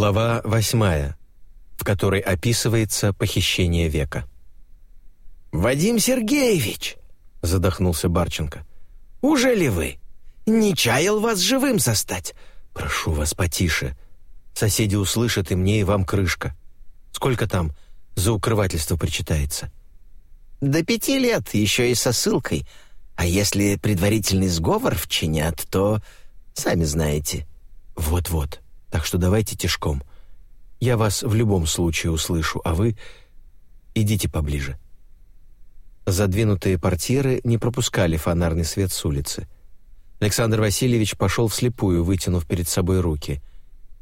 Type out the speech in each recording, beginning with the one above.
Глава восьмая, в которой описывается похищение века. «Вадим Сергеевич!» — задохнулся Барченко. «Уже ли вы? Не чаял вас живым застать?» «Прошу вас потише. Соседи услышат, и мне, и вам крышка. Сколько там за укрывательство причитается?» «До пяти лет, еще и со ссылкой. А если предварительный сговор вчинят, то, сами знаете». «Вот-вот. Так что давайте тишком. Я вас в любом случае услышу, а вы идите поближе». Задвинутые портьеры не пропускали фонарный свет с улицы. Александр Васильевич пошел вслепую, вытянув перед собой руки.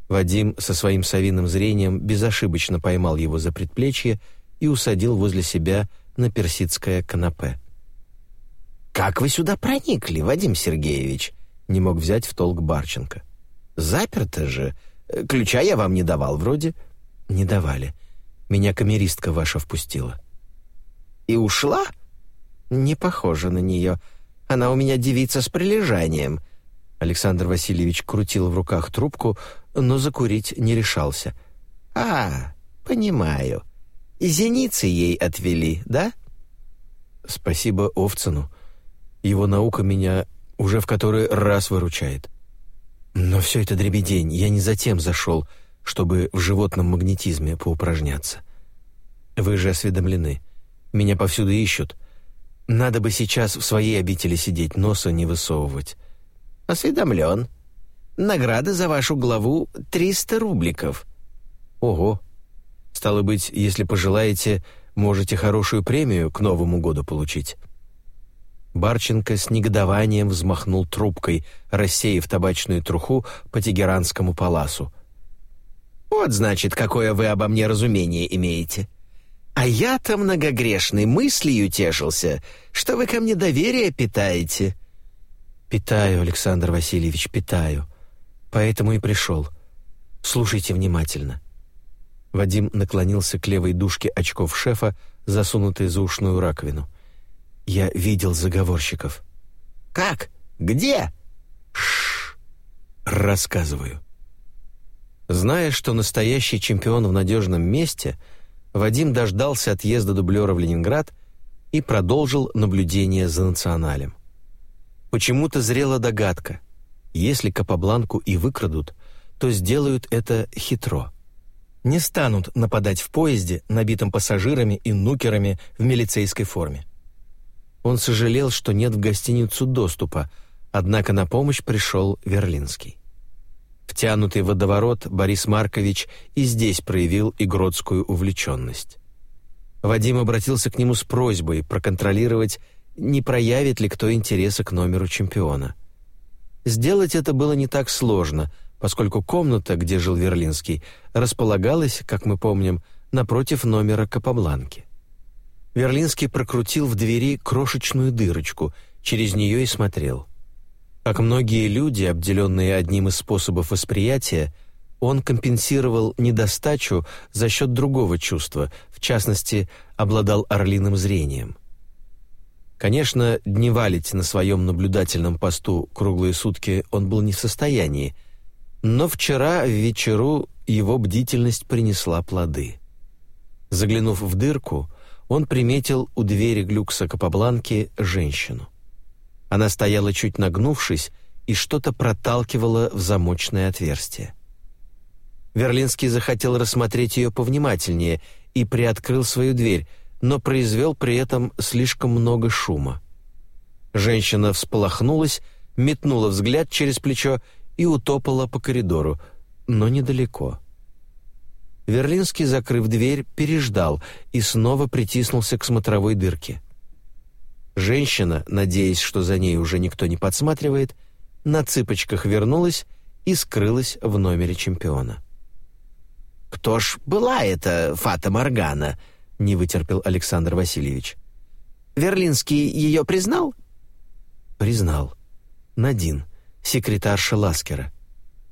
Вадим со своим совиным зрением безошибочно поймал его за предплечье и усадил возле себя на персидское канапе. «Как вы сюда проникли, Вадим Сергеевич?» — не мог взять в толк Барченко. «Заперто же. Ключа я вам не давал вроде». «Не давали. Меня камеристка ваша впустила». «И ушла?» «Не похоже на нее. Она у меня девица с прилежанием». Александр Васильевич крутил в руках трубку, но закурить не решался. «А, понимаю. Зеницы ей отвели, да?» «Спасибо Овцину. Его наука меня уже в который раз выручает. Но все это дребедень, я не затем зашел, чтобы в животном магнетизме поупражняться. Вы же осведомлены. Меня повсюду ищут. Надо бы сейчас в своей обители сидеть, носа не высовывать. Осведомлен. Награда за вашу главу — 300 рубликов. Ого. Стало быть, если пожелаете, можете хорошую премию к Новому году получить. Барченко с негодованием взмахнул трубкой, рассеяв табачную труху по Тегеранскому паласу. «Вот, значит, какое вы обо мне разумение имеете. А я-то многогрешный мыслью тешился, что вы ко мне доверие питаете». «Питаю, Александр Васильевич, питаю. Поэтому и пришел. Слушайте внимательно». Вадим наклонился к левой дужке очков шефа, засунутой за ушную раковину. Я видел заговорщиков. Как? Где? Шш. Рассказываю. Зная, что настоящий чемпион в надежном месте, Вадим дождался отъезда дублера в Ленинград и продолжил наблюдение за националем. Почему-то зрела догадка. Если Капабланку и выкрадут, то сделают это хитро. Не станут нападать в поезде, набитом пассажирами и нукерами в милицейской форме. Он сожалел, что нет в гостиницу доступа, однако на помощь пришел Верлинский. Втянутый в водоворот Борис Маркович и здесь проявил игротскую увлеченность. Вадим обратился к нему с просьбой проконтролировать, не проявит ли кто интереса к номеру чемпиона. Сделать это было не так сложно, поскольку комната, где жил Верлинский, располагалась, как мы помним, напротив номера Капабланки. Верлинский прокрутил в двери крошечную дырочку, через нее и смотрел. Как многие люди, обделенные одним из способов восприятия, он компенсировал недостачу за счет другого чувства, в частности, обладал орлиным зрением. Конечно, дневалить на своем наблюдательном посту круглые сутки он был не в состоянии, но вчера в вечеру его бдительность принесла плоды. Заглянув в дырку, он приметил у двери глюкса Капабланки женщину. Она стояла чуть нагнувшись и что-то проталкивала в замочное отверстие. Верлинский захотел рассмотреть ее повнимательнее и приоткрыл свою дверь, но произвел при этом слишком много шума. Женщина всполохнулась, метнула взгляд через плечо и утопала по коридору, но недалеко. Верлинский, закрыв дверь, переждал и снова притиснулся к смотровой дырке. Женщина, надеясь, что за ней уже никто не подсматривает, на цыпочках вернулась и скрылась в номере чемпиона. «Кто ж была эта Фата Моргана?» — не вытерпел Александр Васильевич. «Верлинский ее признал?» «Признал. Надин, секретарша Ласкера».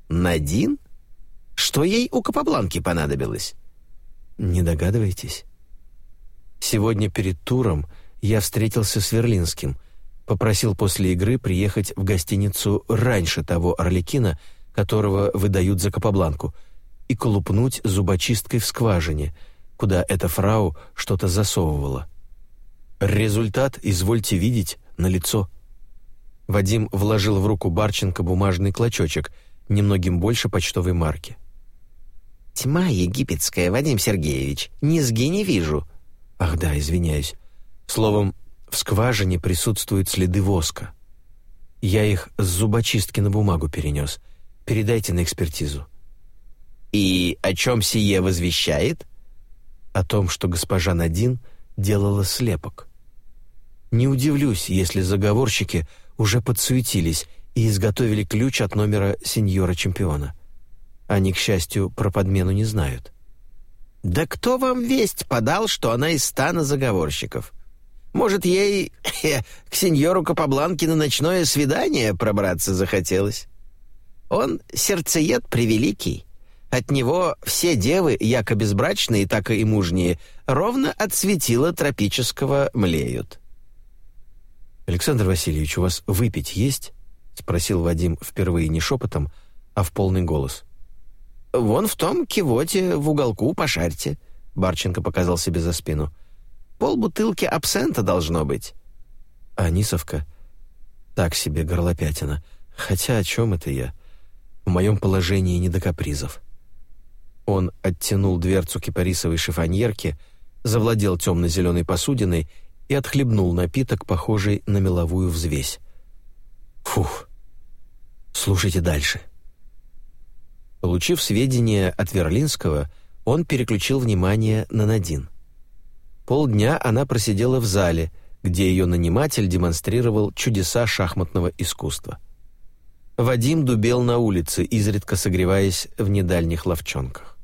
«Надин?» Что ей у Капабланки понадобилось? Не догадываетесь? Сегодня перед туром я встретился с Верлинским, попросил после игры приехать в гостиницу раньше того Орликина, которого выдают за Капабланку, и колупнуть зубочисткой в скважине, куда эта фрау что-то засовывала. Результат, извольте видеть, на лицо. Вадим вложил в руку Барченко бумажный клочочек, немногим больше почтовой марки. «Тьма египетская, Вадим Сергеевич, низги не вижу». «Ах да, извиняюсь. Словом, в скважине присутствуют следы воска. Я их с зубочистки на бумагу перенес. Передайте на экспертизу». «И о чем сие возвещает?» «О том, что госпожа Надин делала слепок. Не удивлюсь, если заговорщики уже подсуетились и изготовили ключ от номера сеньора-чемпиона. Они, к счастью, про подмену не знают». «Да кто вам весть подал, что она из стана заговорщиков? Может, ей к сеньору Капабланке на ночное свидание пробраться захотелось? Он сердцеед превеликий. От него все девы, яко безбрачные, так и мужние, ровно от светила тропического млеют». «Александр Васильевич, у вас выпить есть?» — спросил Вадим впервые не шепотом, а в полный голос. «Вон в том кивоте в уголку пошарьте», — Барченко показал себе за спину. «Пол бутылки абсента должно быть». «А Нисовка?» «Так себе горлопятина. Хотя о чем это я? В моем положении не до капризов». Он оттянул дверцу кипарисовой шифоньерки, завладел темно-зеленой посудиной и отхлебнул напиток, похожий на меловую взвесь. «Фух! Слушайте дальше». Получив сведения от Верлинского, он переключил внимание на Надин. Полдня она просидела в зале, где ее наниматель демонстрировал чудеса шахматного искусства. Вадим дубел на улице, изредка согреваясь в недальних ловчонках.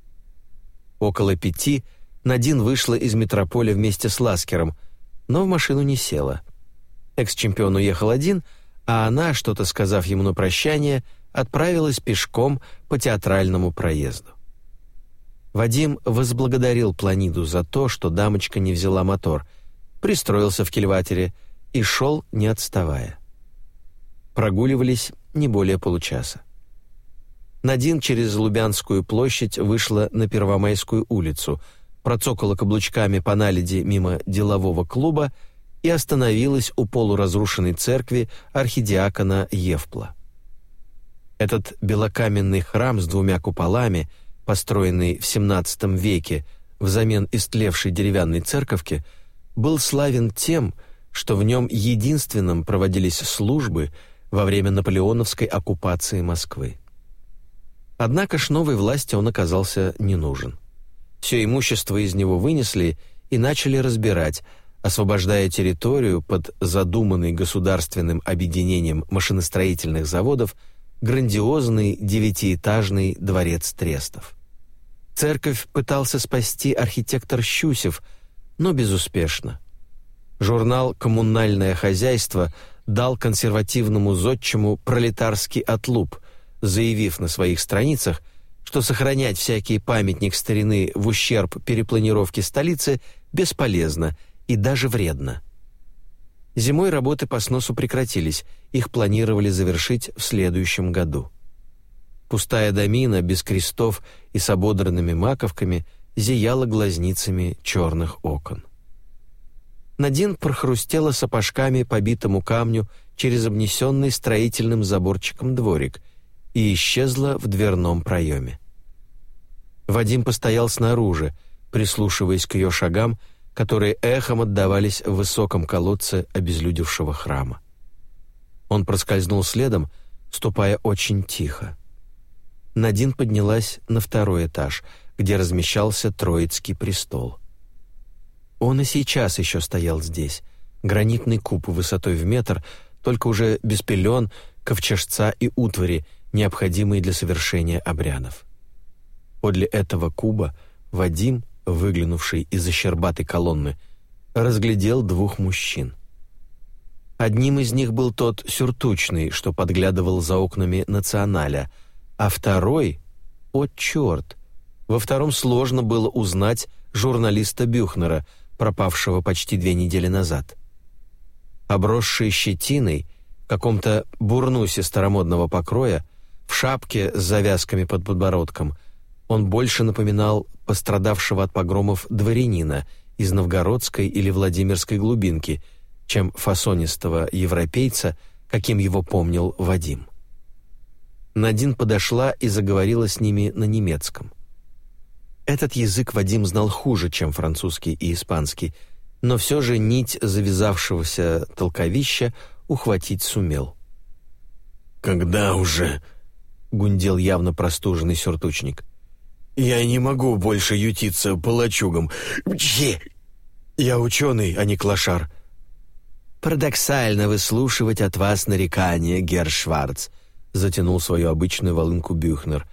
Около пяти Надин вышла из метрополя вместе с Ласкером, но в машину не села. Экс-чемпион уехал один, а она, что-то сказав ему на прощание, отправилась пешком по театральному проезду. Вадим возблагодарил Планиду за то, что дамочка не взяла мотор, пристроился в кильватере и шел, не отставая. Прогуливались не более получаса. Надин через Лубянскую площадь вышла на Первомайскую улицу, процокала каблучками по наледи мимо делового клуба и остановилась у полуразрушенной церкви архидиакона Евпла. Этот белокаменный храм с двумя куполами, построенный в XVII веке взамен истлевшей деревянной церковки, был славен тем, что в нем единственным проводились службы во время наполеоновской оккупации Москвы. Однако ж новой власти он оказался не нужен. Все имущество из него вынесли и начали разбирать, освобождая территорию под задуманный государственным объединением машиностроительных заводов – грандиозный девятиэтажный дворец Трестов. Церковь пытался спасти архитектор Щусев, но безуспешно. Журнал «Коммунальное хозяйство» дал консервативному зодчему пролетарский отлуп, заявив на своих страницах, что сохранять всякий памятник старины в ущерб перепланировке столицы бесполезно и даже вредно. Зимой работы по сносу прекратились, их планировали завершить в следующем году. Пустая домина без крестов и с ободранными маковками зияла глазницами черных окон. Надин прохрустела сапожками по битому камню через обнесенный строительным заборчиком дворик и исчезла в дверном проеме. Вадим постоял снаружи, прислушиваясь к ее шагам, которые эхом отдавались в высоком колодце обезлюдевшего храма. Он проскользнул следом, ступая очень тихо. Надин поднялась на второй этаж, где размещался Троицкий престол. Он и сейчас еще стоял здесь, гранитный куб высотой в метр, только уже без пелен, ковчежца и утвари, необходимые для совершения обрядов. Подле этого куба Вадим выглянувший из-за колонны, разглядел двух мужчин. Одним из них был тот сюртучный, что подглядывал за окнами националя, а второй — о, черт! Во втором сложно было узнать журналиста Бюхнера, пропавшего почти две недели назад. Обросший щетиной, в каком-то бурнусе старомодного покроя, в шапке с завязками под подбородком — Он больше напоминал пострадавшего от погромов дворянина из новгородской или Владимирской глубинки, чем фасонистого европейца, каким его помнил Вадим. Надин подошла и заговорила с ними на немецком. Этот язык Вадим знал хуже, чем французский и испанский, но все же нить завязавшегося толковища ухватить сумел. «Когда уже?» — гундел явно простуженный сюртучник. «Я не могу больше ютиться по лачугам. Че? Я ученый, а не клошар». «Парадоксально выслушивать от вас нарекания, Герр Шварц», — затянул свою обычную волынку Бюхнер.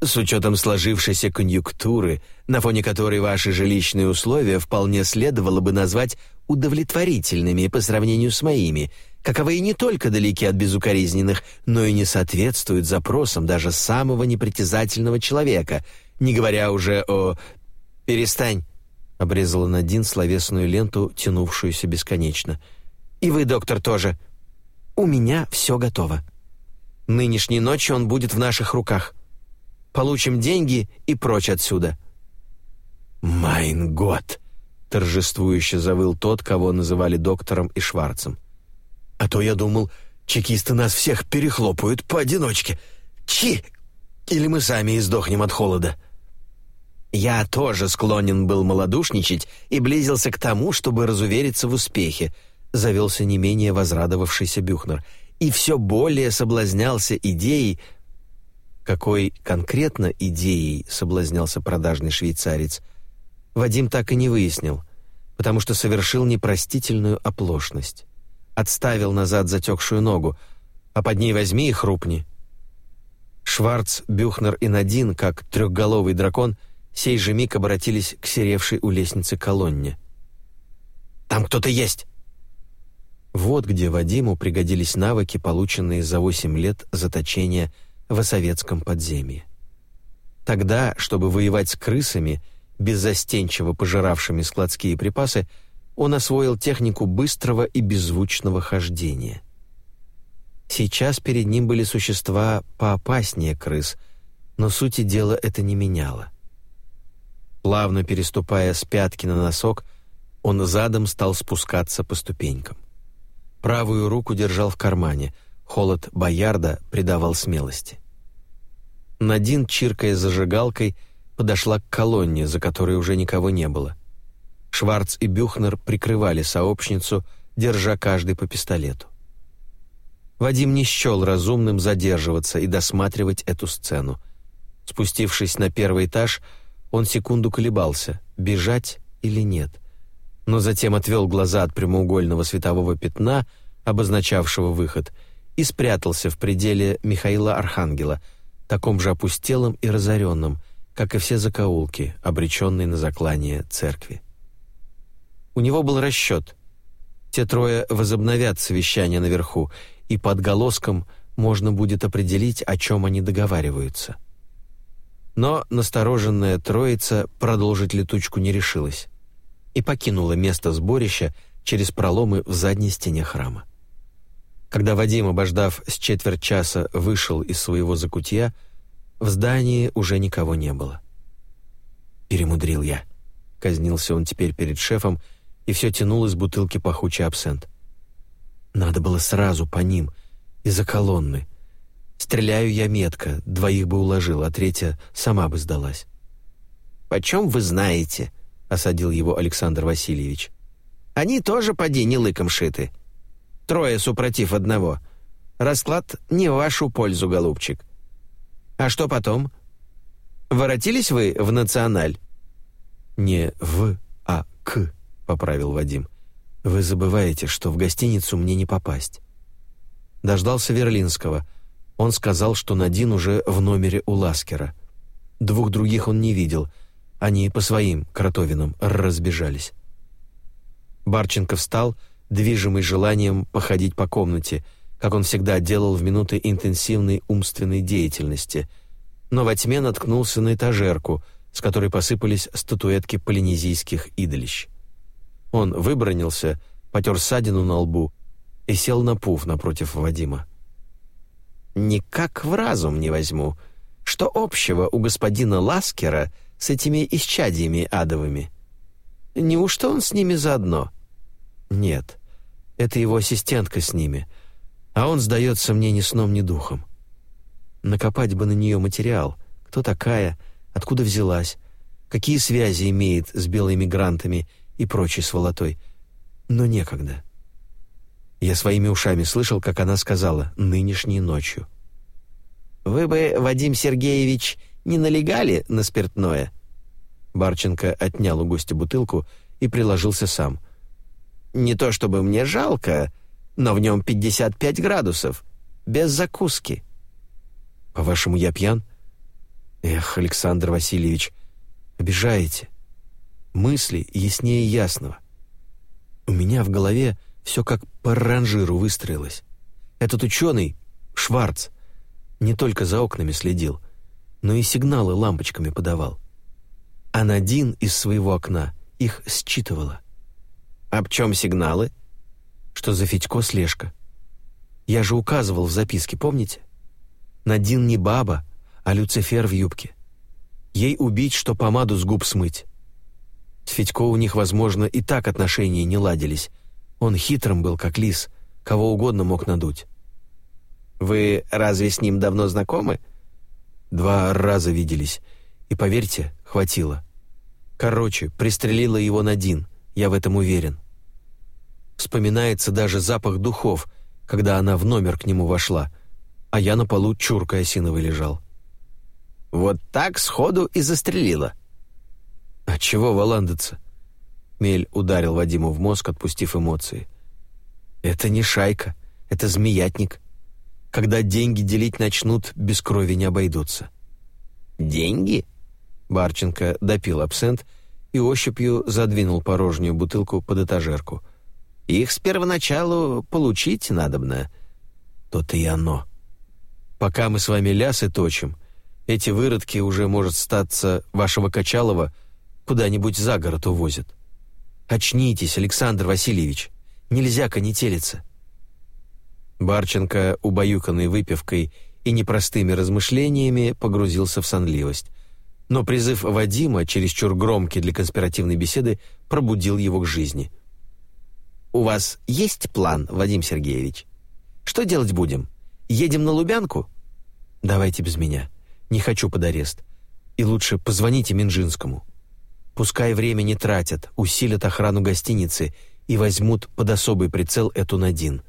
«С учетом сложившейся конъюнктуры, на фоне которой ваши жилищные условия вполне следовало бы назвать удовлетворительными по сравнению с моими, каковые не только далеки от безукоризненных, но и не соответствуют запросам даже самого непритязательного человека, не говоря уже о... «Перестань!» — обрезала Надин словесную ленту, тянувшуюся бесконечно. «И вы, доктор, тоже. У меня все готово. Нынешней ночью он будет в наших руках. Получим деньги и прочь отсюда». «Майн год!» — торжествующе завыл тот, кого называли доктором и Шварцем. «А то я думал, чекисты нас всех перехлопают поодиночке. Чи! Или мы сами издохнем от холода». Я тоже склонен был малодушничать и близился к тому, чтобы разувериться в успехе, завелся не менее возрадовавшийся Бюхнер, и все более соблазнялся идеей... Какой конкретно идеей соблазнялся продажный швейцарец, Вадим так и не выяснил, потому что совершил непростительную оплошность. Отставил назад затекшую ногу, а под ней возьми и хрупни. Шварц, Бюхнер и Надин, как трехголовый дракон — сей же миг обратились к серевшей у лестницы колонне. «Там кто-то есть!» Вот где Вадиму пригодились навыки, полученные за восемь лет заточения в советском подземье. Тогда, чтобы воевать с крысами, беззастенчиво пожиравшими складские припасы, он освоил технику быстрого и беззвучного хождения. Сейчас перед ним были существа поопаснее крыс, но сути дела это не меняло. Плавно переступая с пятки на носок, он задом стал спускаться по ступенькам. Правую руку держал в кармане, холод боярда придавал смелости. Надин, чиркая зажигалкой, подошла к колонне, за которой уже никого не было. Шварц и Бюхнер прикрывали сообщницу, держа каждый по пистолету. Вадим не счел разумным задерживаться и досматривать эту сцену. Спустившись на первый этаж, он секунду колебался, бежать или нет, но затем отвел глаза от прямоугольного светового пятна, обозначавшего выход, и спрятался в пределе Михаила Архангела, таком же опустелом и разоренном, как и все закоулки, обреченные на заклание церкви. У него был расчет. Те трое возобновят совещание наверху, и под голоском можно будет определить, о чем они договариваются — но настороженная троица продолжить летучку не решилась и покинула место сборища через проломы в задней стене храма. Когда Вадим, обождав с четверть часа, вышел из своего закутья, в здании уже никого не было. «Перемудрил я», — казнился он теперь перед шефом, и все тянул из бутылки пахучий абсент. «Надо было сразу по ним, из-за колонны, Стреляю я метко, двоих бы уложил, а третья сама бы сдалась. «Почем вы знаете?» — осадил его Александр Васильевич. «Они тоже поди не лыком шиты. Трое супротив одного. Расклад не в вашу пользу, голубчик. А что потом? Воротились вы в националь?» «Не в, а к», — поправил Вадим. «Вы забываете, что в гостиницу мне не попасть». Дождался Верлинского — он сказал, что Надин уже в номере у Ласкера. Двух других он не видел. Они по своим кротовинам разбежались. Барченко встал, движимый желанием походить по комнате, как он всегда делал в минуты интенсивной умственной деятельности, но во тьме наткнулся на этажерку, с которой посыпались статуэтки полинезийских идолищ. Он выбронился, потер ссадину на лбу и сел на пуф напротив Вадима. «Никак в разум не возьму, Что общего у господина Ласкера с этими исчадиями адовыми? Неужто он с ними заодно? Нет, это его ассистентка с ними, а он сдается мне ни сном, ни духом. Накопать бы на нее материал. Кто такая, откуда взялась, какие связи имеет с белыми мигрантами и прочей сволотой. Но некогда. Я своими ушами слышал, как она сказала «нынешней ночью». «Вы бы, Вадим Сергеевич, не налегали на спиртное?» Барченко отнял у гостя бутылку и приложился сам. «Не то чтобы мне жалко, но в нем 55 градусов, без закуски». «По-вашему, я пьян?» «Эх, Александр Васильевич, обижаете. Мысли яснее ясного. У меня в голове все как по ранжиру выстроилось. Этот ученый, Шварц, не только за окнами следил, но и сигналы лампочками подавал. А Надин из своего окна их считывала. «Об чем сигналы?» «Что за Федько слежка. Я же указывал в записке, помните? Надин не баба, а Люцифер в юбке. Ей убить, что помаду с губ смыть. С Федько у них, возможно, и так отношения не ладились. Он хитрым был, как лис, кого угодно мог надуть. «Вы разве с ним давно знакомы?» «Два раза виделись, и, поверьте, хватило. Короче, пристрелила его Надин, я в этом уверен. Вспоминается даже запах духов, когда она в номер к нему вошла, а я на полу чуркой осиновой лежал. Вот так сходу и застрелила. А чего валандаться? Мель ударил Вадиму в мозг, отпустив эмоции. Это не шайка, это змеятник. Когда деньги делить начнут, без крови не обойдутся. Деньги? Барченко допил абсент и ощупью задвинул порожнюю бутылку под этажерку. Их с первоначалу получить надобно. То-то и оно. Пока мы с вами лясы точим, эти выродки уже, может, статься вашего Качалова куда-нибудь за город увозят. Очнитесь, Александр Васильевич. Нельзя конетелиться. Барченко, убаюканный выпивкой и непростыми размышлениями, погрузился в сонливость. Но призыв Вадима, чересчур громкий для конспиративной беседы, пробудил его к жизни. «У вас есть план, Вадим Сергеевич? Что делать будем? Едем на Лубянку?» «Давайте без меня. Не хочу под арест. И лучше позвоните Минжинскому. Пускай время не тратят, усилят охрану гостиницы и возьмут под особый прицел эту Надин.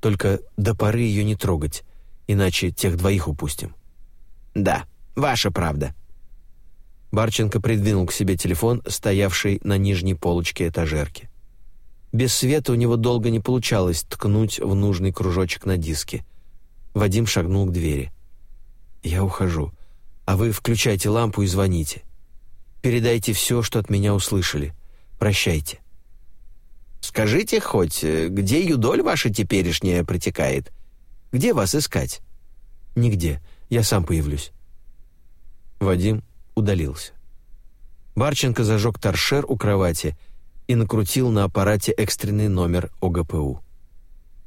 Только до поры ее не трогать, иначе тех двоих упустим». «Да, ваша правда». Барченко придвинул к себе телефон, стоявший на нижней полочке этажерки. Без света у него долго не получалось ткнуть в нужный кружочек на диске. Вадим шагнул к двери. «Я ухожу. А вы включайте лампу и звоните. Передайте все, что от меня услышали. Прощайте». «Скажите хоть, где юдоль ваша теперешняя протекает? Где вас искать?» «Нигде. Я сам появлюсь». Вадим удалился. Барченко зажег торшер у кровати и накрутил на аппарате экстренный номер ОГПУ.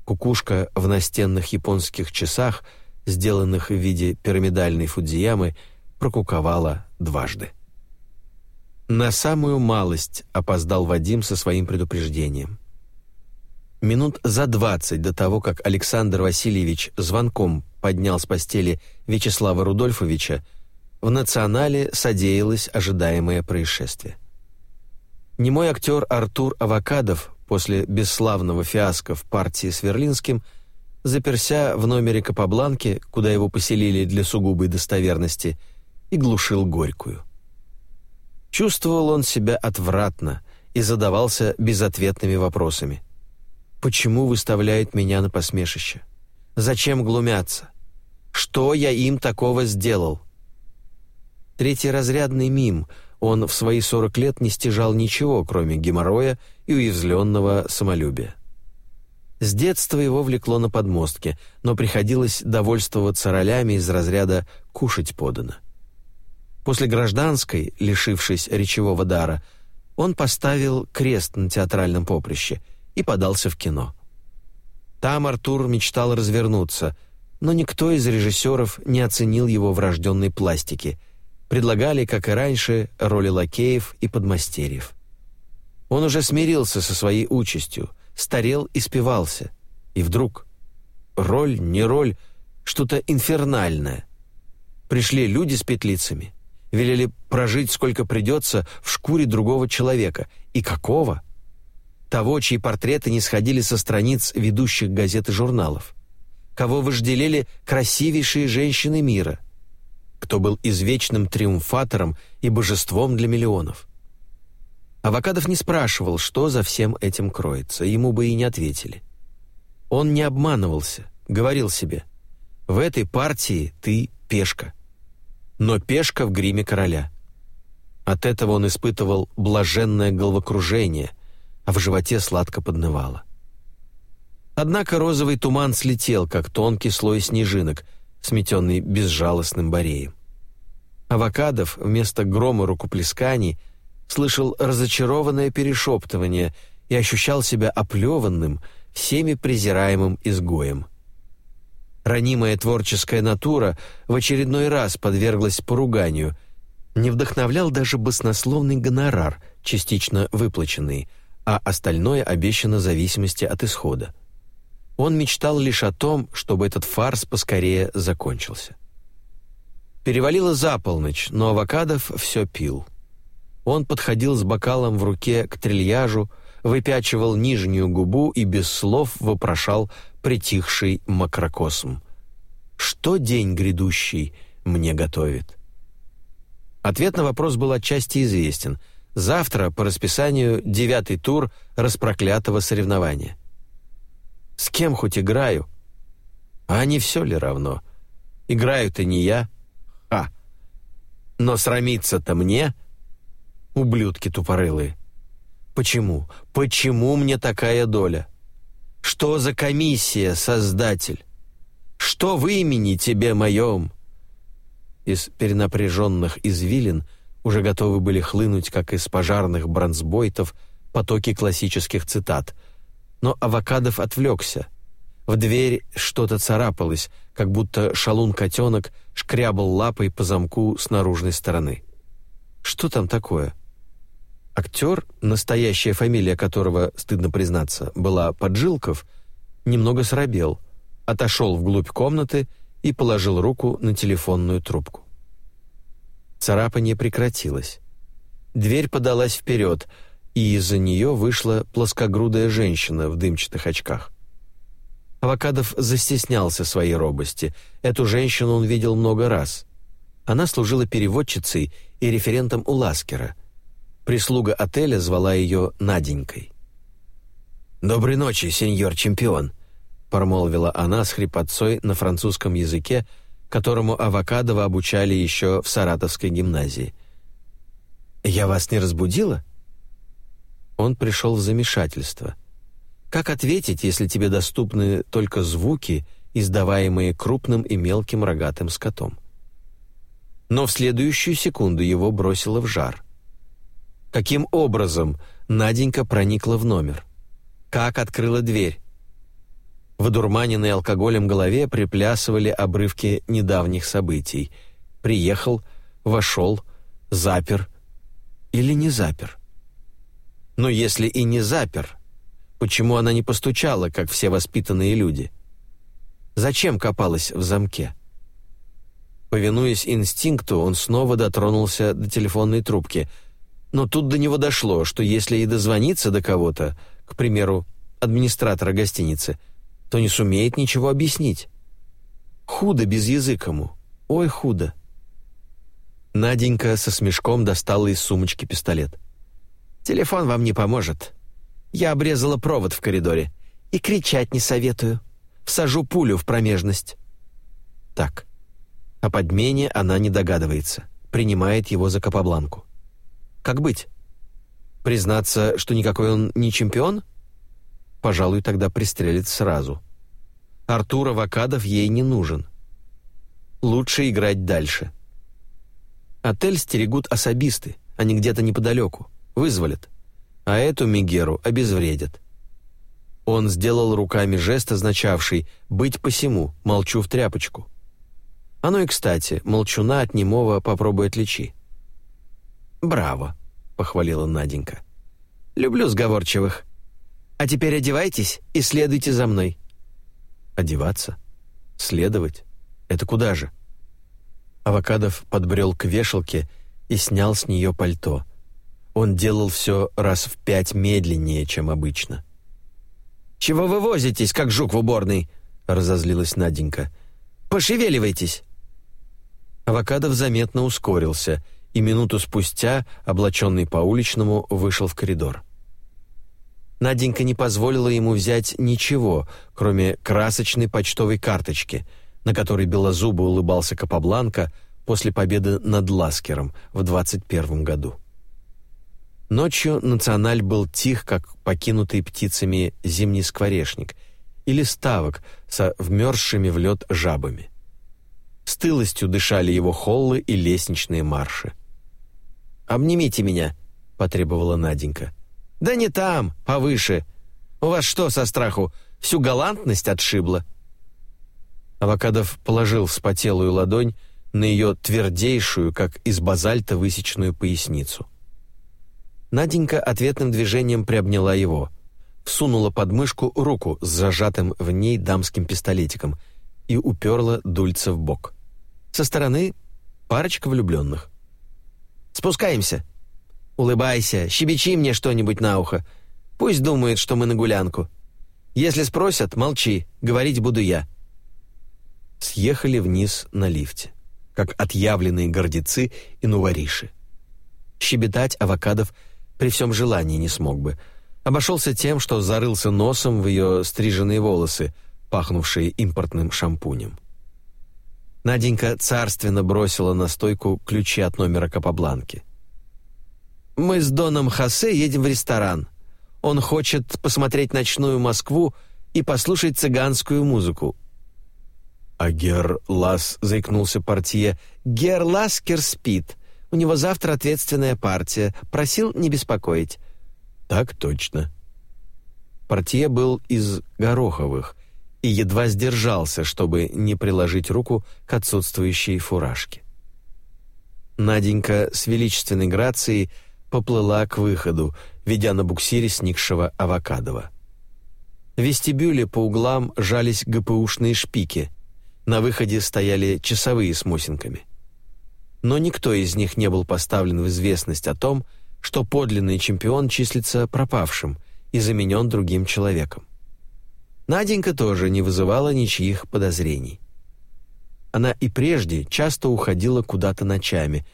Кукушка в настенных японских часах — сделанных в виде пирамидальной фудзиямы, прокуковала дважды. На самую малость опоздал Вадим со своим предупреждением. Минут за двадцать до того, как Александр Васильевич звонком поднял с постели Вячеслава Рудольфовича, в «Национале» содеялось ожидаемое происшествие. Немой актер Артур Авакадов после бесславного фиаско в партии с Верлинским – заперся в номере Капабланки, куда его поселили для сугубой достоверности, и глушил горькую. Чувствовал он себя отвратно и задавался безответными вопросами. «Почему выставляют меня на посмешище? Зачем глумятся? Что я им такого сделал?» Третьеразрядный мим, он в свои сорок лет не стяжал ничего, кроме геморроя и уязвленного самолюбия. С детства его влекло на подмостке, но приходилось довольствоваться ролями из разряда «кушать подано». После гражданской, лишившись речевого дара, он поставил крест на театральном поприще и подался в кино. Там Артур мечтал развернуться, но никто из режиссеров не оценил его врожденной пластики. Предлагали, как и раньше, роли лакеев и подмастерьев. Он уже смирился со своей участью, старел и спивался. И вдруг роль, не роль, что-то инфернальное. Пришли люди с петлицами, велели прожить сколько придется в шкуре другого человека. И какого? Того, чьи портреты не сходили со страниц ведущих газет и журналов кого вожделели красивейшие женщины мира, кто был извечным триумфатором и божеством для миллионов. Авокадов не спрашивал, что за всем этим кроется, ему бы и не ответили. Он не обманывался, говорил себе, «В этой партии ты пешка, но пешка в гриме короля». От этого он испытывал блаженное головокружение, а в животе сладко поднывало. Однако розовый туман слетел, как тонкий слой снежинок, сметенный безжалостным бореем. Авокадов вместо грома рукоплесканий слышал разочарованное перешептывание и ощущал себя оплеванным, всеми презираемым изгоем. Ранимая творческая натура в очередной раз подверглась поруганию, не вдохновлял даже баснословный гонорар, частично выплаченный, а остальное обещано зависимости от исхода. Он мечтал лишь о том, чтобы этот фарс поскорее закончился. Перевалило за полночь, но Авокадов все пил. Он подходил с бокалом в руке к трильяжу, выпячивал нижнюю губу и без слов вопрошал притихший макрокосм. «Что день грядущий мне готовит?» Ответ на вопрос был отчасти известен. Завтра, по расписанию, девятый тур распроклятого соревнования – с кем хоть играю? А не все ли равно? Играю-то не я. А. Но срамиться-то мне? Ублюдки тупорылые. Почему? Почему мне такая доля? Что за комиссия, Создатель? Что в имени тебе моем? Из перенапряженных извилин уже готовы были хлынуть, как из пожарных бронзбойтов, потоки классических цитат — но Авокадов отвлекся. В дверь что-то царапалось, как будто шалун-котенок шкрябал лапой по замку с наружной стороны. Что там такое? Актер, настоящая фамилия которого, стыдно признаться, была Поджилков, немного срабел, отошел вглубь комнаты и положил руку на телефонную трубку. Царапание прекратилось. Дверь подалась вперед — и из-за нее вышла плоскогрудая женщина в дымчатых очках. Авокадов застеснялся своей робости. Эту женщину он видел много раз. Она служила переводчицей и референтом у Ласкера. Прислуга отеля звала ее Наденькой. «Доброй ночи, сеньор-чемпион», — промолвила она с хрипотцой на французском языке, которому Авокадова обучали еще в Саратовской гимназии. «Я вас не разбудила?» Он пришел в замешательство. Как ответить, если тебе доступны только звуки, издаваемые крупным и мелким рогатым скотом? Но в следующую секунду его бросило в жар. Каким образом Наденька проникла в номер? Как открыла дверь? В одурманенной алкоголем голове приплясывали обрывки недавних событий. Приехал, вошел, запер или не запер. Но если и не запер, почему она не постучала, как все воспитанные люди? Зачем копалась в замке? Повинуясь инстинкту, он снова дотронулся до телефонной трубки. Но тут до него дошло, что если и дозвониться до кого-то, к примеру, администратора гостиницы, то не сумеет ничего объяснить. Худо без языкому. Ой, худо. Наденька со смешком достала из сумочки пистолет. Телефон вам не поможет. Я обрезала провод в коридоре. И кричать не советую. Всажу пулю в промежность. Так. О подмене она не догадывается. Принимает его за Капабланку. Как быть? Признаться, что никакой он не чемпион? Пожалуй, тогда пристрелит сразу. Артур Авокадов ей не нужен. Лучше играть дальше. Отель стерегут особисты, не где-то неподалеку. Вызволят. А эту Мигеру обезвредят. Он сделал руками жест, означавший «быть посему, молчу в тряпочку». Оно и кстати, молчуна от немого попробуй отличи. «Браво!» — похвалила Наденька. «Люблю сговорчивых. А теперь одевайтесь и следуйте за мной». «Одеваться? Следовать? Это куда же?» Авокадов подбрел к вешалке и снял с нее пальто. Он делал все раз в пять медленнее, чем обычно. «Чего вы возитесь, как жук в уборной?» — разозлилась Наденька. «Пошевеливайтесь!» Авокадов заметно ускорился и минуту спустя, облаченный по-уличному, вышел в коридор. Наденька не позволила ему взять ничего, кроме красочной почтовой карточки, на которой белозубо улыбался Капабланка после победы над Ласкером в 21 году. Ночью националь был тих, как покинутый птицами зимний скворечник или ставок со вмерзшими в лед жабами. Стылостью дышали его холлы и лестничные марши. «Обнимите меня», — потребовала Наденька. «Да не там, повыше. У вас что со страху, всю галантность отшибло?» Авокадов положил вспотелую ладонь на ее твердейшую, как из базальта, высеченную поясницу. Наденька ответным движением приобняла его, всунула под мышку руку с зажатым в ней дамским пистолетиком и уперла дульца в бок. Со стороны парочка влюбленных. «Спускаемся. Улыбайся, щебечи мне что-нибудь на ухо. Пусть думает, что мы на гулянку. Если спросят, молчи, говорить буду я». Съехали вниз на лифте, как отъявленные гордецы и нувориши. Щебетать Авокадов при всем желании не смог бы. Обошелся тем, что зарылся носом в ее стриженные волосы, пахнувшие импортным шампунем. Наденька царственно бросила на стойку ключи от номера Капабланки. «Мы с Доном Хосе едем в ресторан. Он хочет посмотреть ночную Москву и послушать цыганскую музыку». «А Гер Лас», — заикнулся портье, — «Гер Ласкер спит. У него завтра ответственная партия. Просил не беспокоить». «Так точно». Портье был из Гороховых, и едва сдержался, чтобы не приложить руку к отсутствующей фуражке. Наденька с величественной грацией поплыла к выходу, ведя на буксире сникшего Авокадова. В вестибюле по углам жались ГПУшные шпики. На выходе стояли часовые с мосинками. Но никто из них не был поставлен в известность о том, что подлинный чемпион числится пропавшим и заменен другим человеком. Наденька тоже не вызывала ничьих подозрений. Она и прежде часто уходила куда-то ночами.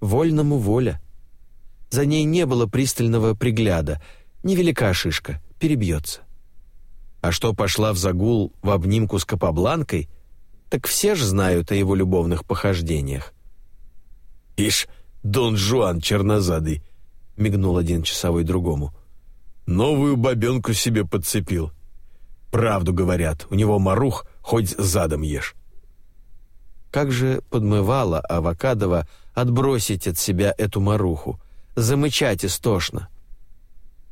Вольному воля. За ней не было пристального пригляда. Невелика шишка, перебьется. А что пошла в загул в обнимку с Капабланкой, так все ж знают о его любовных похождениях. «Ишь, Дон Жуан чернозадый!» — мигнул один часовой другому. «Новую бабенку себе подцепил. Правду говорят, у него марух, хоть задом ешь. Как же подмывала Авокадова отбросить от себя эту маруху, замычать истошно.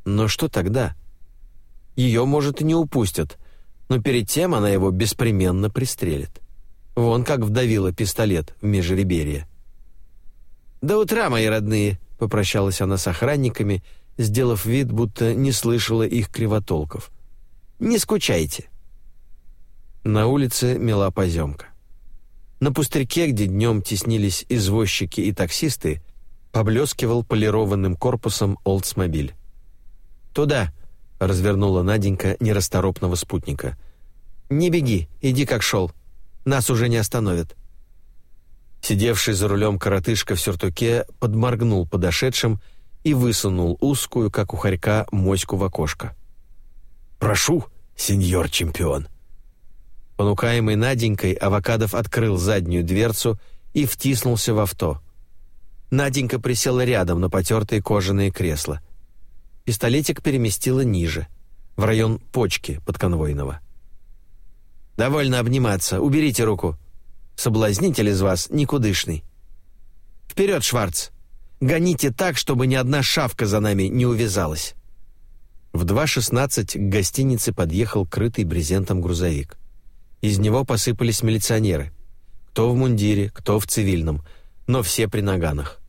Но что тогда? Ее, может, и не упустят, но перед тем она его беспременно пристрелит. Вон как вдавила пистолет в межреберье. «До утра, мои родные!» — попрощалась она с охранниками, сделав вид, будто не слышала их кривотолков. Не скучайте». На улице мела поземка. На пустырьке, где днем теснились извозчики и таксисты, поблескивал полированным корпусом Олдсмобиль. «Туда!» — развернула Наденька нерасторопного спутника. «Не беги, иди как шел. Нас уже не остановят». Сидевший за рулем коротышка в сюртуке подморгнул подошедшим и высунул узкую, как у хорька, моську в окошко. «Прошу, сеньор чемпион». Понукаемый Наденькой, Авокадов открыл заднюю дверцу и втиснулся в авто. Наденька присела рядом на потертые кожаные кресла. Пистолетик переместила ниже, в район почки подконвойного. «Довольно обниматься, уберите руку. Соблазнитель из вас никудышный. Вперед, Шварц! Гоните так, чтобы ни одна шавка за нами не увязалась». В 2.16 к гостинице подъехал крытый брезентом грузовик. Из него посыпались милиционеры. Кто в мундире, кто в цивильном, но все при наганах.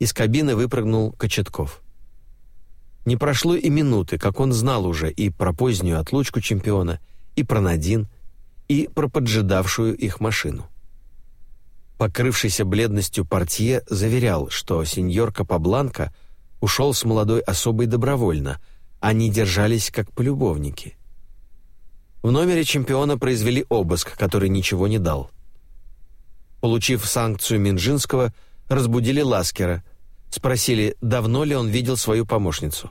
Из кабины выпрыгнул Кочетков. Не прошло и минуты, как он знал уже и про позднюю отлучку чемпиона, и про Надин, и про поджидавшую их машину. Покрывшийся бледностью портье заверял, что сеньор Капабланка ушел с молодой особой добровольно, они держались как полюбовники. В номере чемпиона произвели обыск, который ничего не дал. Получив санкцию Минжинского, разбудили Ласкера, спросили, давно ли он видел свою помощницу.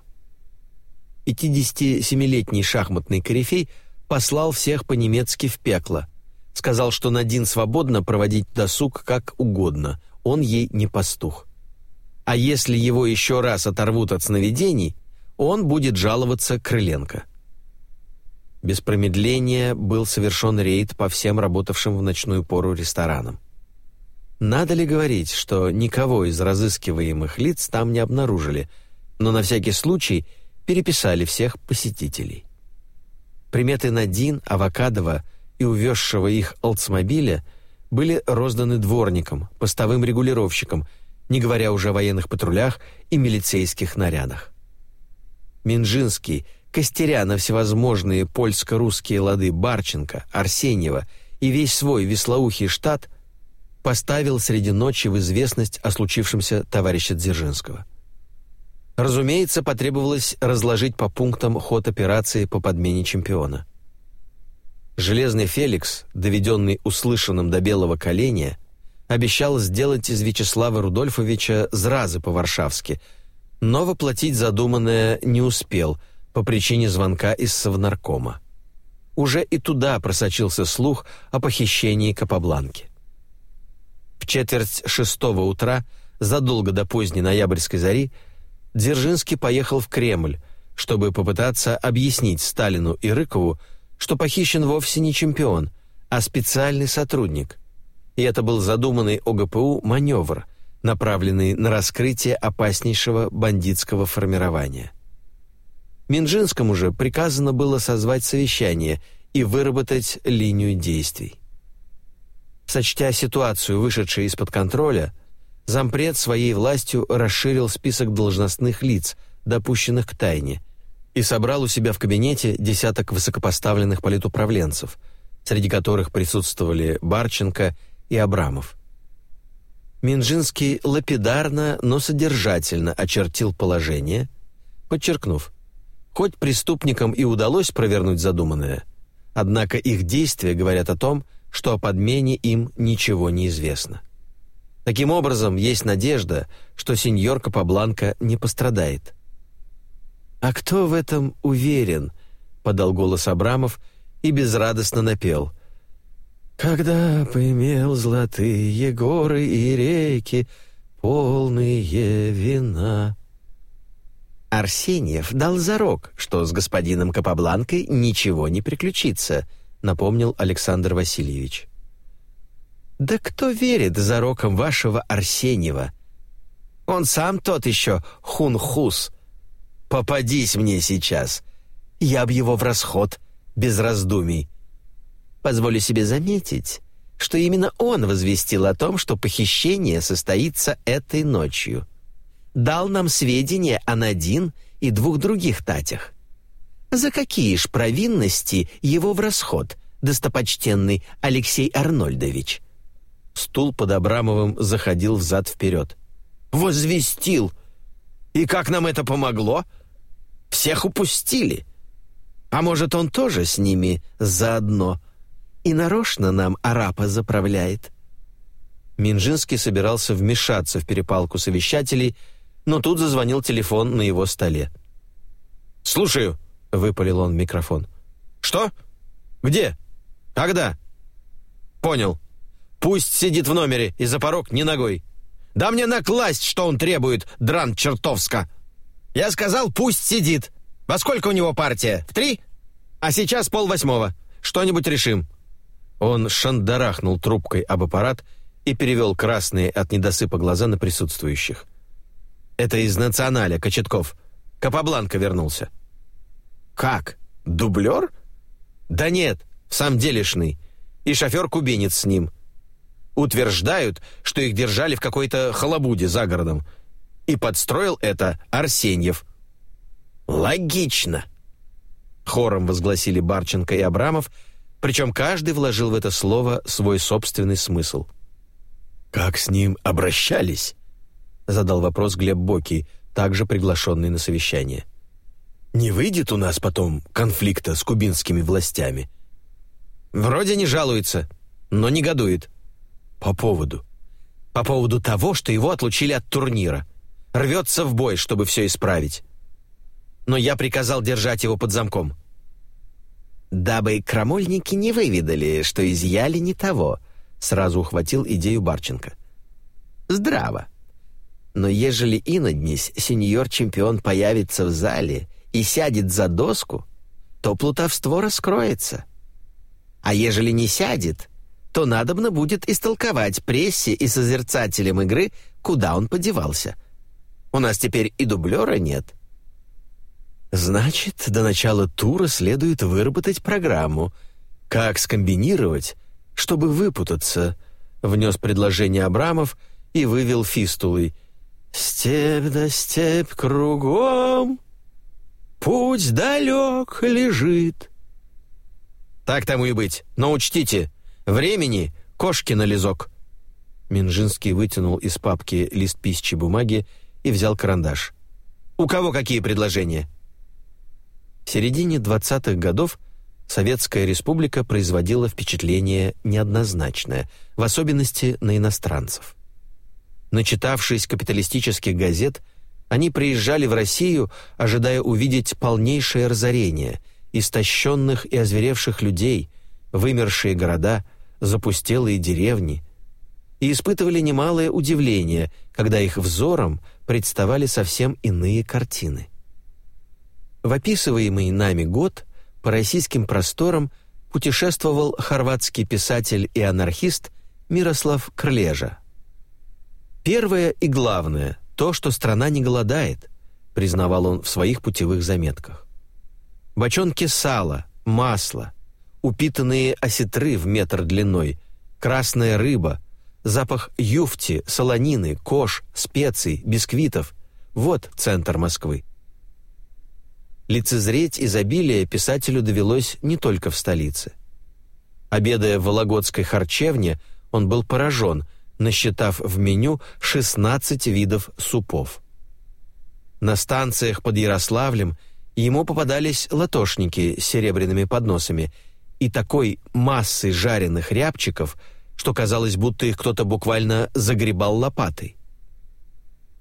57-летний шахматный корифей послал всех по-немецки в пекло. Сказал, что Надин свободно проводить досуг как угодно, он ей не пастух. А если его еще раз оторвут от сновидений, он будет жаловаться Крыленко. Без промедления был совершен рейд по всем работавшим в ночную пору ресторанам. Надо ли говорить, что никого из разыскиваемых лиц там не обнаружили, но на всякий случай переписали всех посетителей. Приметы Надин, Авокадова и увезшего их Олдсмобиля были розданы дворникам, постовым регулировщикам, не говоря уже о военных патрулях и милицейских нарядах. Минжинский, костеря на всевозможные польско-русские лады Барченко, Арсеньева и весь свой веслоухий штат поставил среди ночи в известность о случившемся товарища Дзержинского. Разумеется, потребовалось разложить по пунктам ход операции по подмене чемпиона. Железный Феликс, доведенный услышанным до белого коленя, обещал сделать из Вячеслава Рудольфовича зразы по-варшавски, но воплотить задуманное не успел по причине звонка из Совнаркома. Уже и туда просочился слух о похищении Капабланки. В четверть шестого утра, задолго до поздней ноябрьской зари, Дзержинский поехал в Кремль, чтобы попытаться объяснить Сталину и Рыкову, что похищен вовсе не чемпион, а специальный сотрудник. И это был задуманный ОГПУ маневр, направленный на раскрытие опаснейшего бандитского формирования. Минжинскому же приказано было созвать совещание и выработать линию действий. Сочтя ситуацию, вышедшую из-под контроля, зампред своей властью расширил список должностных лиц, допущенных к тайне, и собрал у себя в кабинете десяток высокопоставленных политуправленцев, среди которых присутствовали Барченко и Абрамов. Минжинский лапидарно, но содержательно очертил положение, подчеркнув, хоть преступникам и удалось провернуть задуманное, однако их действия говорят о том, что о подмене им ничего не известно. Таким образом, есть надежда, что сеньор Капабланка не пострадает. «А кто в этом уверен?» — подал голос Абрамов и безрадостно напел. «Когда поимел золотые горы и реки, полные вина». Арсеньев дал зарок, что с господином Капабланкой ничего не приключится, напомнил Александр Васильевич. «Да кто верит за роком вашего Арсеньева? Он сам тот еще хунхус. Попадись мне сейчас, я б его в расход, без раздумий. Позволю себе заметить, что именно он возвестил о том, что похищение состоится этой ночью. Дал нам сведения о Надин и двух других татях. За какие ж провинности его в расход, достопочтенный Алексей Арнольдович? Стул под Абрамовым заходил взад-вперед. «Возвестил! И как нам это помогло? Всех упустили. А может, он тоже с ними заодно? И нарочно нам арапа заправляет?» Минжинский собирался вмешаться в перепалку совещателей, но тут зазвонил телефон на его столе. «Слушаю», — выпалил он в микрофон. «Что? Где? Когда?» «Понял. Пусть сидит в номере и за порог не ногой. Да мне накласть, что он требует, дран чертовска. Я сказал, пусть сидит. Во сколько у него партия? В три? А сейчас полвосьмого. Что-нибудь решим». Он шандарахнул трубкой об аппарат и перевел красные от недосыпа глаза на присутствующих. «Это из националя, Кочетков. Капабланка вернулся». «Как? Дублер?» «Да нет, в самом делешный. И шофер-кубинец с ним. Утверждают, что их держали в какой-то халабуде за городом. И подстроил это Арсеньев». «Логично», — хором возгласили Барченко и Абрамов, причем каждый вложил в это слово свой собственный смысл. «Как с ним обращались?» — задал вопрос Глеб Бокий, также приглашенный на совещание. «Не выйдет у нас потом конфликта с кубинскими властями?» «Вроде не жалуется, но негодует». «По поводу?» «По поводу того, что его отлучили от турнира. Рвется в бой, чтобы все исправить. Но я приказал держать его под замком». «Дабы крамольники не выведали, что изъяли не того», — сразу ухватил идею Барченко. «Здраво. Но ежели и на днесь сеньор-чемпион появится в зале и сядет за доску, то плутовство раскроется. А ежели не сядет, то надобно будет истолковать прессе и созерцателям игры, куда он подевался. У нас теперь и дублера нет». Значит, до начала тура следует выработать программу. Как скомбинировать, чтобы выпутаться? Внес предложение Абрамов и вывел фистулой. «Степь да степь кругом, путь далек лежит». «Так тому и быть. Но учтите, времени кошки на лизок». Минжинский вытянул из папки лист пищи бумаги и взял карандаш. «У кого какие предложения?» В середине 20-х годов Советская Республика производила впечатление неоднозначное, в особенности на иностранцев. Начитавшись капиталистических газет, они приезжали в Россию, ожидая увидеть полнейшее разорение, истощенных и озверевших людей, вымершие города, запустелые деревни, и испытывали немалое удивление, когда их взором представали совсем иные картины. В описываемый нами год по российским просторам путешествовал хорватский писатель и анархист Мирослав Крлежа. Первое и главное – то, что страна не голодает, признавал он в своих путевых заметках. Бочонки сала, масла, упитанные осетры в метр длиной, красная рыба, запах юфти, солонины, кож, специй, бисквитов – вот центр Москвы. Лицезреть изобилие писателю довелось не только в столице. Обедая в Вологодской харчевне, он был поражен, насчитав в меню 16 видов супов. На станциях под Ярославлем ему попадались латошники с серебряными подносами и такой массой жареных рябчиков, что казалось, будто их кто-то буквально загребал лопатой.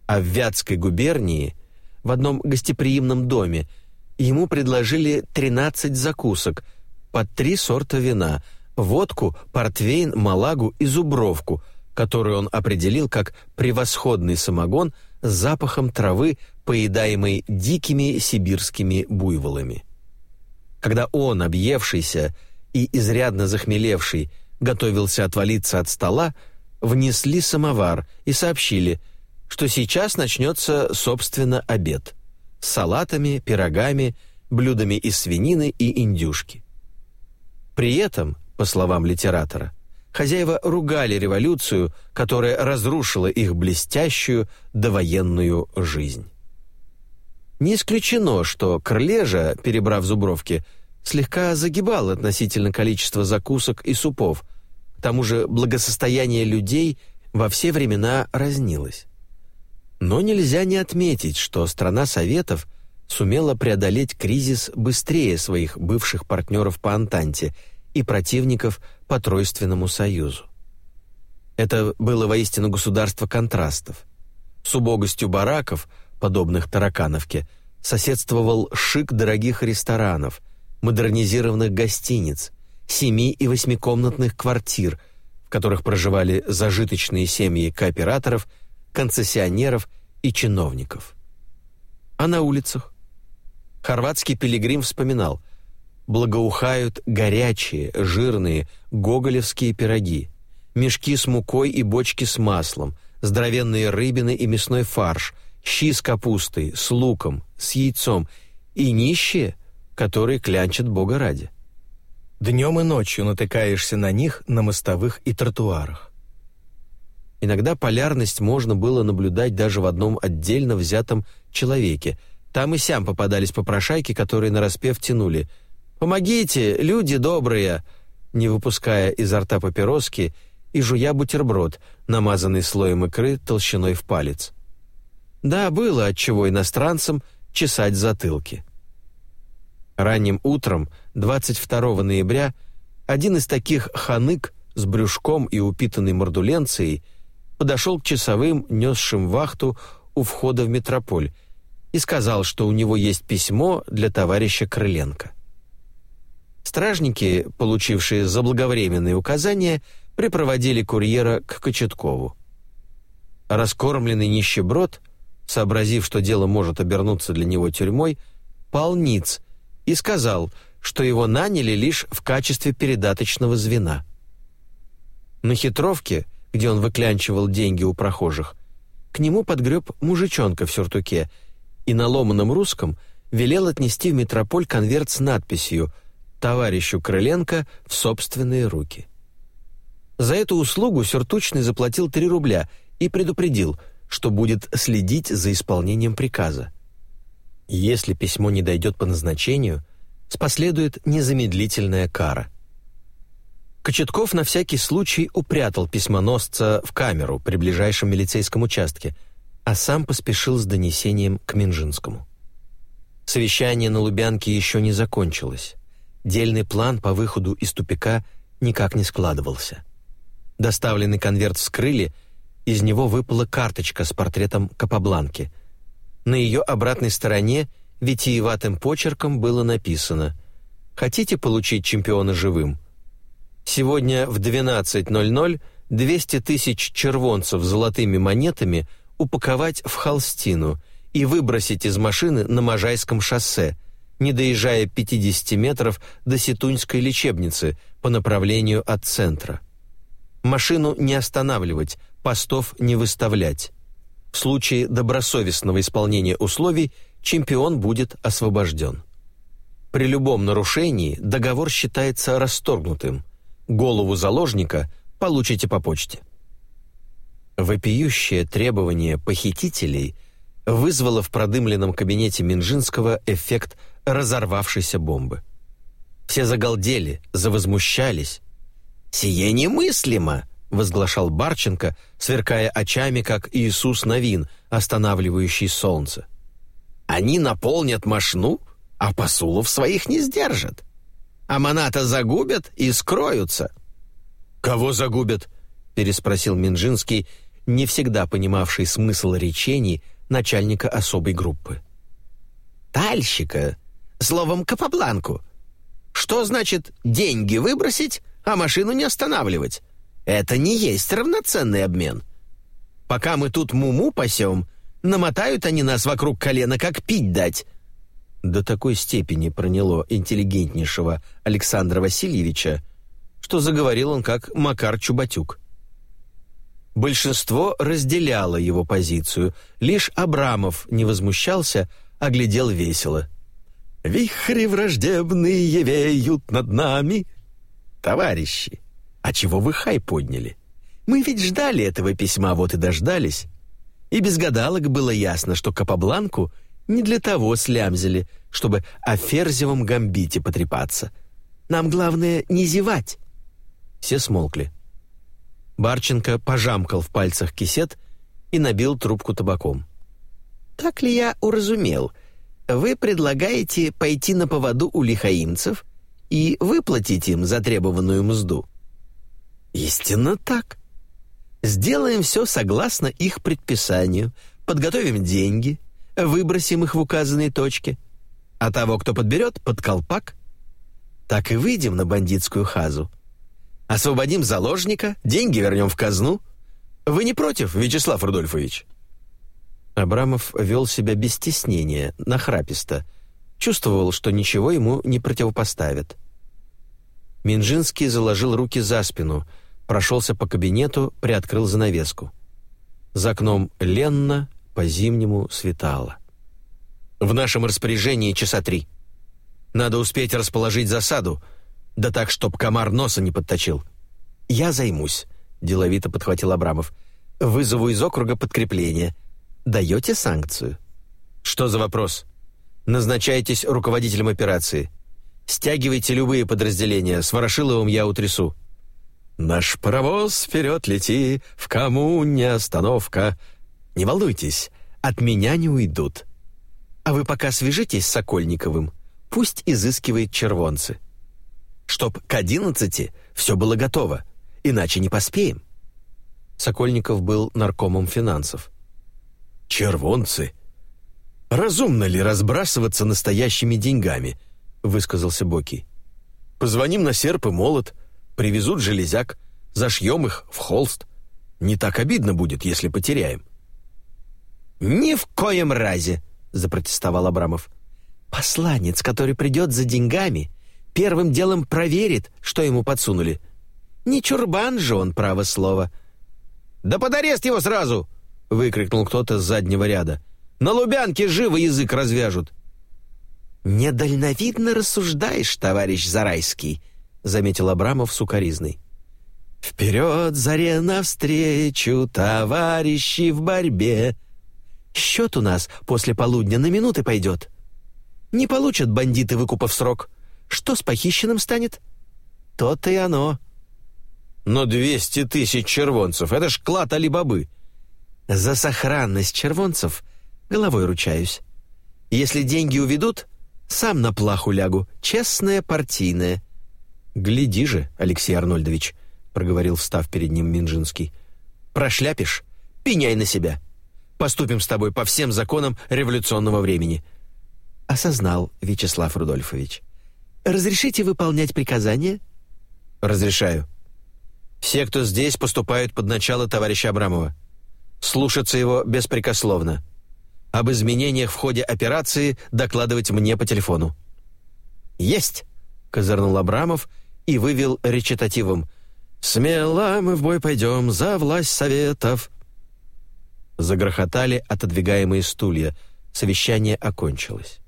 А в Вятской губернии, в одном гостеприимном доме, ему предложили 13 закусок, под три сорта вина, водку, портвейн, малагу и зубровку, которую он определил как превосходный самогон с запахом травы, поедаемой дикими сибирскими буйволами. Когда он, объевшийся и изрядно захмелевший, готовился отвалиться от стола, внесли самовар и сообщили, что сейчас начнется, собственно, обед – салатами, пирогами, блюдами из свинины и индюшки. При этом, по словам литератора, хозяева ругали революцию, которая разрушила их блестящую довоенную жизнь. Не исключено, что Крлежа, перебрав зубровки, слегка загибал относительно количества закусок и супов, к тому же благосостояние людей во все времена разнилось. Но нельзя не отметить, что страна Советов сумела преодолеть кризис быстрее своих бывших партнеров по Антанте и противников по Тройственному Союзу. Это было воистину государство контрастов. С убогостью бараков, подобных Таракановке, соседствовал шик дорогих ресторанов, модернизированных гостиниц, семи- и восьмикомнатных квартир, в которых проживали зажиточные семьи кооператоров – концессионеров и чиновников. А на улицах? Хорватский пилигрим вспоминал, благоухают горячие, жирные гоголевские пироги, мешки с мукой и бочки с маслом, здоровенные рыбины и мясной фарш, щи с капустой, с луком, с яйцом и нищие которые клянчат Бога ради. Днем и ночью натыкаешься на них на мостовых и тротуарах. Иногда полярность можно было наблюдать даже в одном отдельно взятом человеке. Там и сям попадались попрошайки, которые нараспев тянули «Помогите, люди добрые!» не выпуская изо рта папироски и жуя бутерброд, намазанный слоем икры толщиной в палец. Да, было отчего иностранцам чесать затылки. Ранним утром 22 ноября один из таких ханык с брюшком и упитанной мордуленцией подошел к часовым, несшим вахту у входа в метрополь, и сказал, что у него есть письмо для товарища Крыленко. Стражники, получившие заблаговременные указания, припроводили курьера к Кочеткову. Раскормленный нищеброд, сообразив, что дело может обернуться для него тюрьмой, пал ниц и сказал, что его наняли лишь в качестве передаточного звена. На хитровке, где он выклянчивал деньги у прохожих, к нему подгреб мужичонка в сюртуке и на ломаном русском велел отнести в метрополь конверт с надписью «Товарищу Крыленко в собственные руки». За эту услугу Сюртучный заплатил 3 рубля и предупредил, что будет следить за исполнением приказа. Если письмо не дойдет по назначению, споследует незамедлительная кара. Кочетков на всякий случай упрятал письмоносца в камеру при ближайшем милицейском участке, а сам поспешил с донесением к Минжинскому. Совещание на Лубянке еще не закончилось. Дельный план по выходу из тупика никак не складывался. Доставленный конверт вскрыли, из него выпала карточка с портретом Капабланки — на ее обратной стороне витиеватым почерком было написано «Хотите получить чемпиона живым? Сегодня в 12.00 200 тысяч червонцев золотыми монетами упаковать в холстину и выбросить из машины на Можайском шоссе, не доезжая 50 метров до Сетуньской лечебницы по направлению от центра. Машину не останавливать, постов не выставлять. В случае добросовестного исполнения условий чемпион будет освобожден. При любом нарушении договор считается расторгнутым. Голову заложника получите по почте. Вопиющее требование похитителей вызвало в продымленном кабинете Минжинского эффект разорвавшейся бомбы. Все загалдели, завозмущались. «Сие немыслимо!» возглашал Барченко, сверкая очами, как Иисус Новин, останавливающий солнце. «Они наполнят машну, а посулов своих не сдержат. А маната загубят и скроются». «Кого загубят?» — переспросил Минжинский, не всегда понимавший смысл речений начальника особой группы. «Тальщика, словом, капобланку. Что значит деньги выбросить, а машину не останавливать?» Это не есть равноценный обмен. Пока мы тут муму пасем, намотают они нас вокруг колена, как пить дать». До такой степени проняло интеллигентнейшего Александра Васильевича, что заговорил он как Макар Чубатюк. Большинство разделяло его позицию, лишь Абрамов не возмущался, а глядел весело. «Вихри враждебные веют над нами!» «Товарищи, а чего вы хай подняли? Мы ведь ждали этого письма, вот и дождались. И без гадалок было ясно, что Капабланку не для того слямзили, чтобы о ферзевом гамбите потрепаться. Нам главное не зевать. Все смолкли. Барченко пожамкал в пальцах кисет и набил трубку табаком. «Так ли я уразумел? Вы предлагаете пойти на поводу у лихаимцев и выплатить им затребованную мзду?» Истинно так. Сделаем все согласно их предписанию, подготовим деньги, выбросим их в указанные точки, а того, кто подберет, под колпак. Так и выйдем на бандитскую хазу. Освободим заложника, деньги вернем в казну. Вы не против, Вячеслав Рудольфович?» Абрамов вел себя без стеснения, нахраписто. Чувствовал, что ничего ему не противопоставят. Минжинский заложил руки за спину — прошелся по кабинету, приоткрыл занавеску. За окном ленно, по-зимнему светало. «В нашем распоряжении часа три. Надо успеть расположить засаду, да так, чтоб комар носа не подточил. Я займусь, деловито подхватил Абрамов. Вызову из округа подкрепление. Даете санкцию? Что за вопрос? Назначайтесь руководителем операции. Стягивайте любые подразделения, с Ворошиловым я утрясу. Наш паровоз вперед лети, в кому не остановка. Не волнуйтесь, от меня не уйдут. А вы пока свяжитесь с Сокольниковым, пусть изыскивает червонцы. Чтоб к одиннадцати все было готово, иначе не поспеем. Сокольников был наркомом финансов. «Червонцы? Разумно ли разбрасываться настоящими деньгами?» — высказался Боки. «Позвоним на серп и молот, привезут железяк, зашьем их в холст. Не так обидно будет, если потеряем». «Ни в коем разе!» — запротестовал Абрамов. «Посланец, который придет за деньгами, первым делом проверит, что ему подсунули. Не чурбан же он, право слово». «Да под арест его сразу!» — выкрикнул кто-то с заднего ряда. «На Лубянке живо язык развяжут!» «Недальновидно рассуждаешь, товарищ Зарайский», — заметил Абрамов сукоризный. «Вперед, заре навстречу, товарищи в борьбе!» Счет у нас после полудня на минуты пойдет. Не получат бандиты выкупа в срок. Что с похищенным станет? То-то и оно. Но двести тысяч червонцев — это ж клад Али-Бабы. За сохранность червонцев головой ручаюсь. Если деньги уведут, сам на плаху лягу, честная партийная. «Гляди же, Алексей Арнольдович», — проговорил, встав перед ним Минжинский. «Прошляпишь? Пеняй на себя. Поступим с тобой по всем законам революционного времени». «Осознал, Вячеслав Рудольфович. Разрешите выполнять приказания?» «Разрешаю. Все, кто здесь, поступают под начало товарища Абрамова. Слушаться его беспрекословно. Об изменениях в ходе операции докладывать мне по телефону». «Есть!» — козырнул Абрамов и вывел речитативом. «Смело мы в бой пойдем за власть советов». Загрохотали отодвигаемые стулья. Совещание окончилось.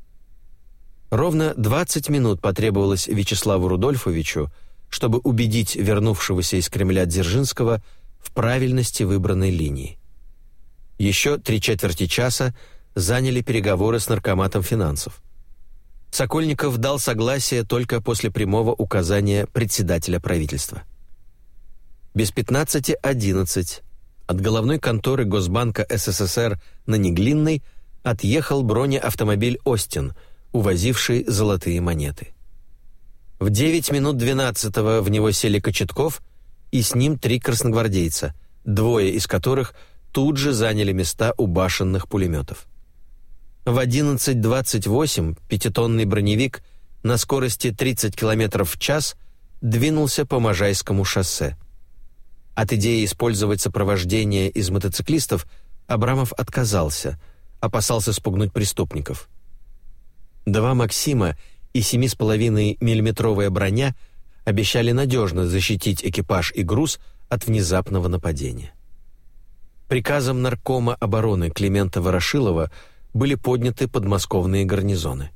Ровно 20 минут потребовалось Вячеславу Рудольфовичу, чтобы убедить вернувшегося из Кремля Дзержинского в правильности выбранной линии. Еще три четверти часа заняли переговоры с наркоматом финансов. Сокольников дал согласие только после прямого указания председателя правительства. Без 15.11 от головной конторы Госбанка СССР на Неглинной отъехал бронеавтомобиль «Остин», увозивший золотые монеты. В 9 минут 12 в него сели Кочетков и с ним три красногвардейца, двое из которых тут же заняли места у башенных пулеметов. В 11.28 пятитонный броневик на скорости 30 км в час двинулся по Можайскому шоссе. От идеи использовать сопровождение из мотоциклистов Абрамов отказался, опасался спугнуть преступников. Два «Максима» и 7,5 миллиметровая броня обещали надежно защитить экипаж и груз от внезапного нападения. Приказом наркома обороны Климента Ворошилова были подняты подмосковные гарнизоны.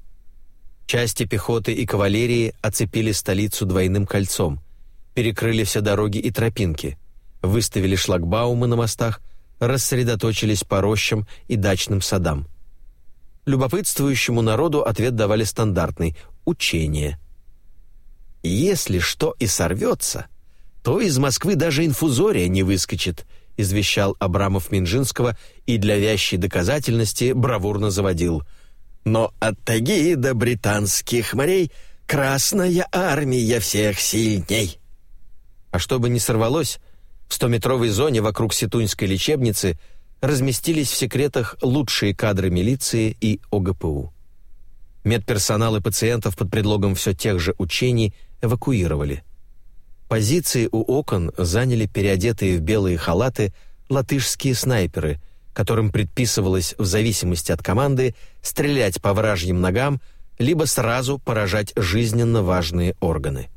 Части пехоты и кавалерии оцепили столицу двойным кольцом, перекрыли все дороги и тропинки, выставили шлагбаумы на мостах, рассредоточились по рощам и дачным садам. Любопытствующему народу ответ давали стандартный – учение. «Если что и сорвется, то из Москвы даже инфузория не выскочит», – извещал Абрамов Минжинского и для вящей доказательности бравурно заводил. «Но от таги до британских морей Красная армия всех сильней». А чтобы не сорвалось, в стометровой зоне вокруг Сетуньской лечебницы разместились в секретах лучшие кадры милиции и ОГПУ. Медперсонал и пациентов под предлогом все тех же учений эвакуировали. Позиции у окон заняли переодетые в белые халаты латышские снайперы, которым предписывалось в зависимости от команды стрелять по вражьим ногам либо сразу поражать жизненно важные органы.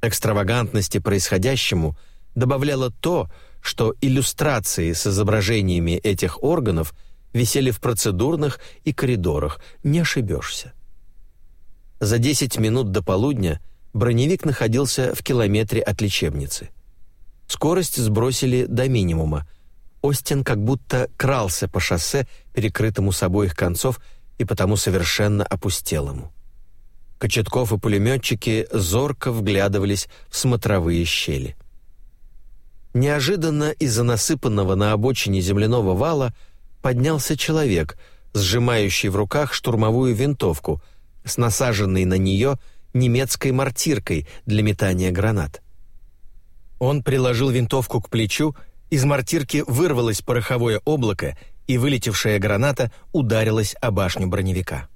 Экстравагантности происходящему – добавляло то, что иллюстрации с изображениями этих органов висели в процедурных и коридорах, не ошибешься. За 10 минут до полудня броневик находился в километре от лечебницы. Скорость сбросили до минимума. Остин как будто крался по шоссе, перекрытому с обоих концов и потому совершенно опустелому. Кочетков и пулеметчики зорко вглядывались в смотровые щели. Неожиданно из-за насыпанного на обочине земляного вала поднялся человек, сжимающий в руках штурмовую винтовку с насаженной на нее немецкой мортиркой для метания гранат. Он приложил винтовку к плечу, из мортирки вырвалось пороховое облако, и вылетевшая граната ударилась о башню броневика.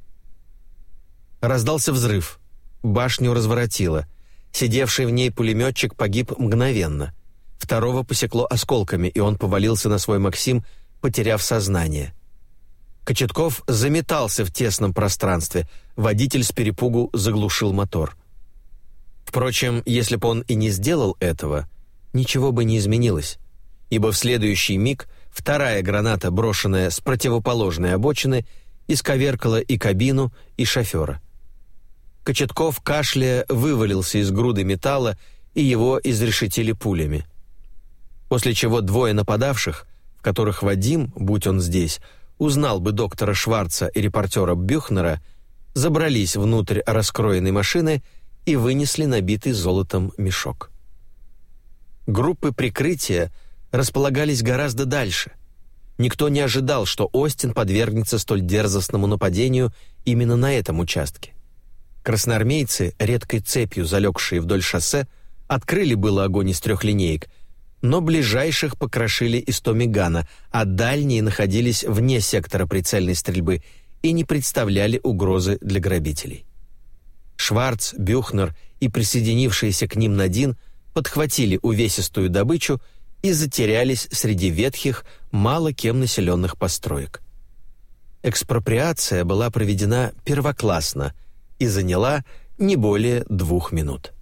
Раздался взрыв. Башню разворотило. Сидевший в ней пулеметчик погиб мгновенно. Второго посекло осколками, и он повалился на свой «Максим», потеряв сознание. Кочетков заметался в тесном пространстве. Водитель с перепугу заглушил мотор. Впрочем, если бы он и не сделал этого, ничего бы не изменилось, ибо в следующий миг вторая граната, брошенная с противоположной обочины, исковеркала и кабину, и шофера. Кочетков, кашляя, вывалился из груды металла, и его изрешетили пулями. После чего двое нападавших, в которых Вадим, будь он здесь, узнал бы доктора Шварца и репортера Бюхнера, забрались внутрь раскроенной машины и вынесли набитый золотом мешок. Группы прикрытия располагались гораздо дальше. Никто не ожидал, что Остин подвергнется столь дерзостному нападению именно на этом участке. Красноармейцы, редкой цепью залегшие вдоль шоссе, открыли было огонь из трех линеек, но ближайших покрошили из Томигана, а дальние находились вне сектора прицельной стрельбы и не представляли угрозы для грабителей. Шварц, Бюхнер и присоединившиеся к ним Надин подхватили увесистую добычу и затерялись среди ветхих, мало кем населенных построек. Экспроприация была проведена первоклассно – и заняла не более двух минут.